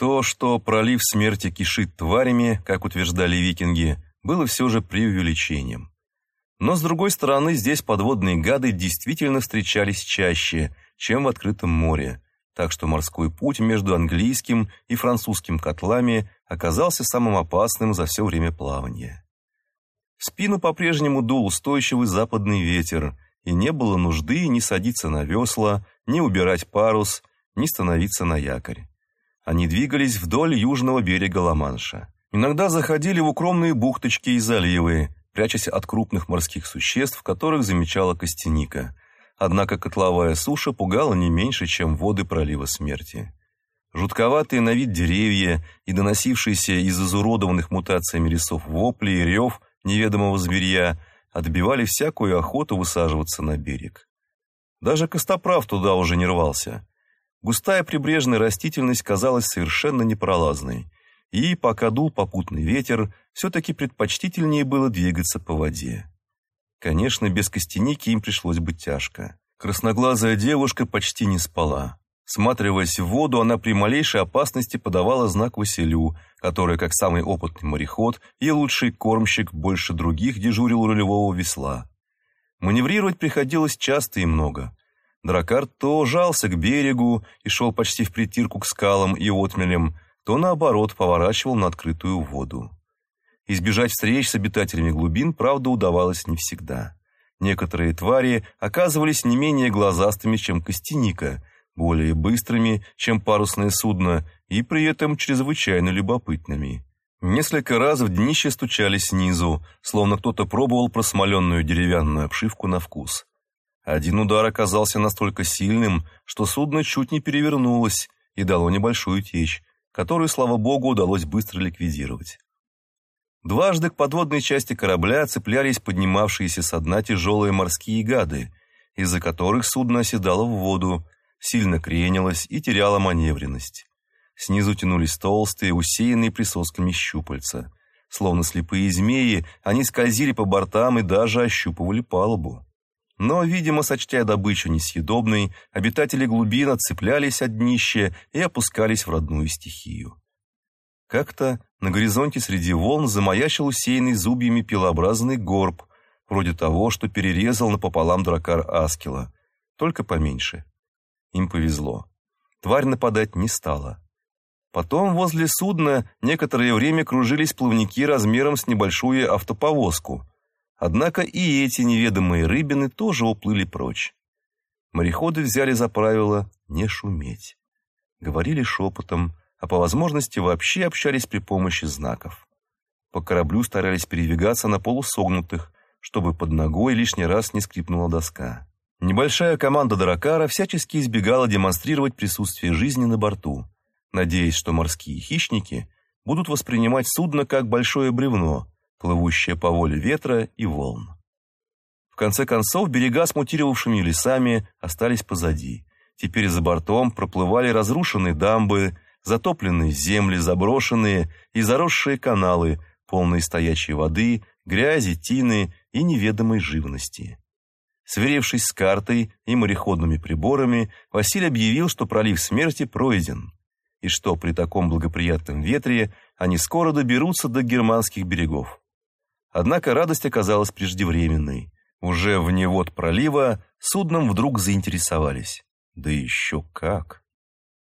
То, что пролив смерти кишит тварями, как утверждали викинги, было все же преувеличением. Но, с другой стороны, здесь подводные гады действительно встречались чаще, чем в открытом море, так что морской путь между английским и французским котлами оказался самым опасным за все время плавания. В спину по-прежнему дул устойчивый западный ветер, и не было нужды ни садиться на весла, ни убирать парус, ни становиться на якорь. Они двигались вдоль южного берега Ла-Манша. Иногда заходили в укромные бухточки и заливы, прячась от крупных морских существ, которых замечала Костяника. Однако котловая суша пугала не меньше, чем воды пролива смерти. Жутковатые на вид деревья и доносившиеся из изуродованных мутациями лесов вопли и рев неведомого зверя отбивали всякую охоту высаживаться на берег. Даже Костоправ туда уже не рвался. Густая прибрежная растительность казалась совершенно непролазной, и, пока дул попутный ветер, все-таки предпочтительнее было двигаться по воде. Конечно, без костяники им пришлось бы тяжко. Красноглазая девушка почти не спала. Сматриваясь в воду, она при малейшей опасности подавала знак Василю, который, как самый опытный мореход и лучший кормщик, больше других дежурил рулевого весла. Маневрировать приходилось часто и много. Дракар то жался к берегу и шел почти в притирку к скалам и отмелям, то наоборот поворачивал на открытую воду. Избежать встреч с обитателями глубин, правда, удавалось не всегда. Некоторые твари оказывались не менее глазастыми, чем костяника, более быстрыми, чем парусное судно, и при этом чрезвычайно любопытными. Несколько раз в днище стучали снизу, словно кто-то пробовал просмоленную деревянную обшивку на вкус. Один удар оказался настолько сильным, что судно чуть не перевернулось и дало небольшую течь, которую, слава богу, удалось быстро ликвидировать. Дважды к подводной части корабля цеплялись поднимавшиеся со дна тяжелые морские гады, из-за которых судно оседало в воду, сильно кренилось и теряло маневренность. Снизу тянулись толстые, усеянные присосками щупальца. Словно слепые змеи, они скользили по бортам и даже ощупывали палубу. Но, видимо, сочтя добычу несъедобной, обитатели глубин отцеплялись от днища и опускались в родную стихию. Как-то на горизонте среди волн замаячил усеянный зубьями пилообразный горб, вроде того, что перерезал напополам дракар Аскела, только поменьше. Им повезло. Тварь нападать не стала. Потом возле судна некоторое время кружились плавники размером с небольшую автоповозку, Однако и эти неведомые рыбины тоже уплыли прочь. Мореходы взяли за правило не шуметь. Говорили шепотом, а по возможности вообще общались при помощи знаков. По кораблю старались передвигаться на полусогнутых, чтобы под ногой лишний раз не скрипнула доска. Небольшая команда дракара всячески избегала демонстрировать присутствие жизни на борту, надеясь, что морские хищники будут воспринимать судно как большое бревно, плывущая по воле ветра и волн. В конце концов, берега с мутировавшими лесами остались позади. Теперь за бортом проплывали разрушенные дамбы, затопленные земли, заброшенные и заросшие каналы, полные стоячей воды, грязи, тины и неведомой живности. Сверившись с картой и мореходными приборами, Василий объявил, что пролив смерти пройден, и что при таком благоприятном ветре они скоро доберутся до германских берегов. Однако радость оказалась преждевременной. Уже вне вод пролива судном вдруг заинтересовались. Да еще как!